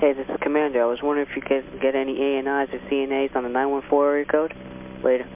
Hey, this is Commander. I was wondering if you could get any ANIs or CNAs on the 914 area code? Later.